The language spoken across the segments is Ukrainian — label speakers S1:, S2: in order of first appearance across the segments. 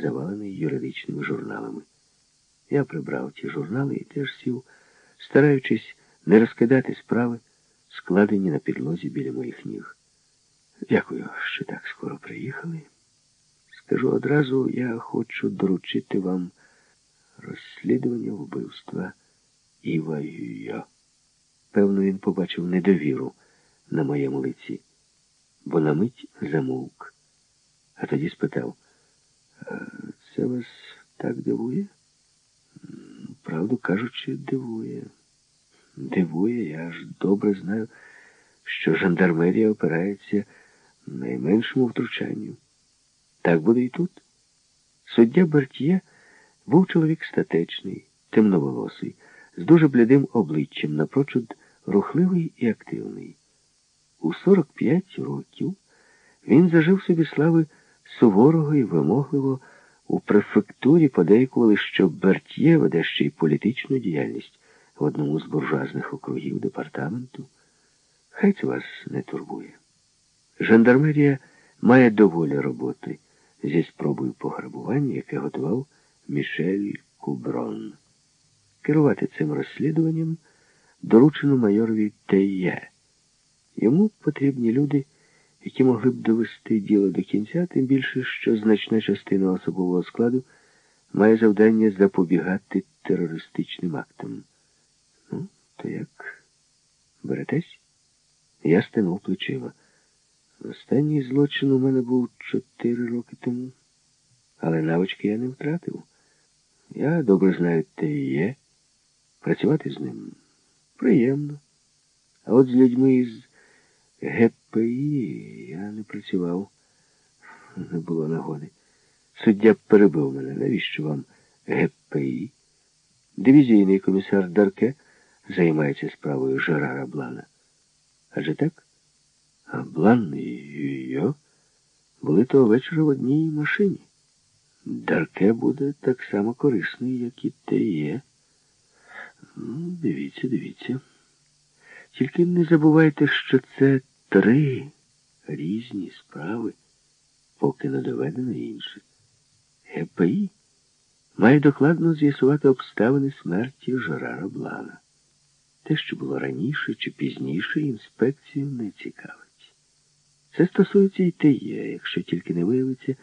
S1: завалений юридичними журналами. Я прибрав ті журнали і теж сів, стараючись не розкидати справи, складені на підлозі біля моїх ніг. Дякую, що так скоро приїхали. Скажу одразу, я хочу доручити вам розслідування вбивства Іва Юйо. Певно, він побачив недовіру на моєму лиці, бо на мить замовк, а тоді спитав, це вас так дивує? Правду кажучи, дивує. Дивує, я ж добре знаю, що жандармерія опирається найменшому втручанню. Так буде і тут. Суддя Бертьє був чоловік статечний, темноволосий, з дуже блідим обличчям, напрочуд рухливий і активний. У 45 років він зажив собі слави суворого і вимогливо у префектурі подейкували, що Бертьє веде ще й політичну діяльність в одному з буржуазних округів департаменту. Хай це вас не турбує. Жандармерія має доволі роботи зі спробою пограбування, яке готував Мішель Куброн. Керувати цим розслідуванням доручено майорові Теє. Йому потрібні люди, які могли б довести діло до кінця, тим більше, що значна частина особового складу має завдання запобігати терористичним актам. Ну, то як? Беретесь? Я стинув плечима. Останній злочин у мене був чотири роки тому, але навички я не втратив. Я добре знаю те і є. Працювати з ним приємно. А от з людьми із ГПІ я не працював. Не було нагоди. Суддя перебив мене. Навіщо вам ГПІ? Дивізійний комісар Дарке займається справою Жерара Блана. Адже так? А Блан і Юйо були того вечора в одній машині. Дарке буде так само корисний, як і те є. Ну, Дивіться, дивіться. Тільки не забувайте, що це три різні справи, поки не доведено інше. ГПІ має докладно з'ясувати обставини смерті Жерара Блана. Те, що було раніше чи пізніше, інспекцію не цікавить. Це стосується і Теє, якщо тільки не виявиться,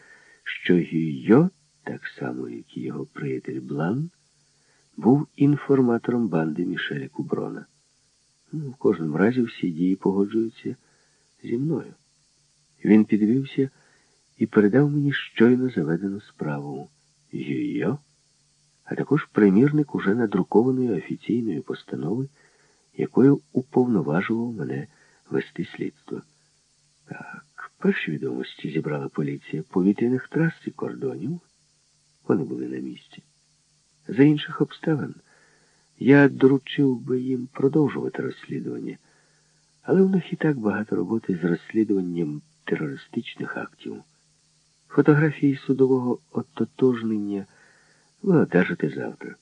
S1: що Гійо, так само, як і його приятель Блан, був інформатором банди Мішеля Куброна. Ну, В кожному разі всі дії погоджуються зі мною. Він підвівся і передав мені щойно заведену справу Гійо, а також примірник уже надрукованої офіційної постанови, якою уповноважував мене вести слідство. Так, перші відомості зібрала поліція повітряних трас і кордонів. Вони були на місці. За інших обставин я доручив би їм продовжувати розслідування, але в них і так багато роботи з розслідуванням терористичних актів. Фотографії судового ототожнення ви завтра.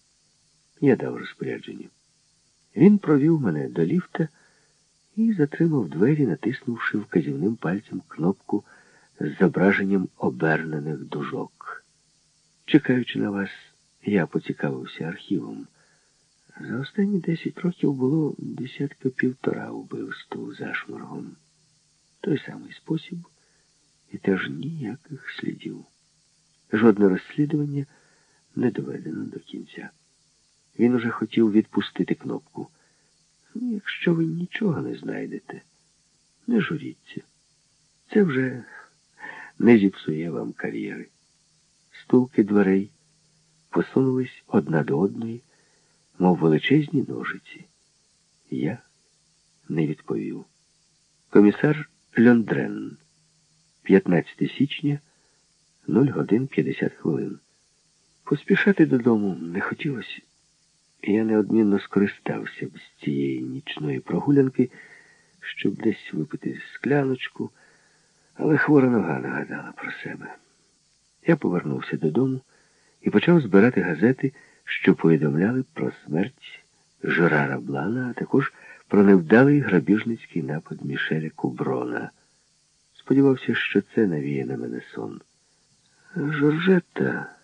S1: Я дав розпорядження. Він провів мене до ліфта і затримав двері, натиснувши вказівним пальцем кнопку з зображенням обернених дужок. Чекаючи на вас, я поцікавився архівом. За останні десять років було десятка півтора вбивств зашморгом. Той самий спосіб і теж ніяких слідів. Жодне розслідування не доведено до кінця. Він уже хотів відпустити кнопку. Ну, якщо ви нічого не знайдете, не журіться. Це вже не зіпсує вам кар'єри. Стулки дверей посунулись одна до одної, мов величезні ножиці. Я не відповів. Комісар Льондрен, 15 січня, 0 годин 50 хвилин. Поспішати додому не хотілося. Я неодмінно скористався б з цієї нічної прогулянки, щоб десь випити скляночку, але хвора нога нагадала про себе. Я повернувся додому і почав збирати газети, що повідомляли про смерть Жерара Блана, а також про невдалий грабіжницький напад Мішеля Куброна. Сподівався, що це навіє на мене сон. Жоржетта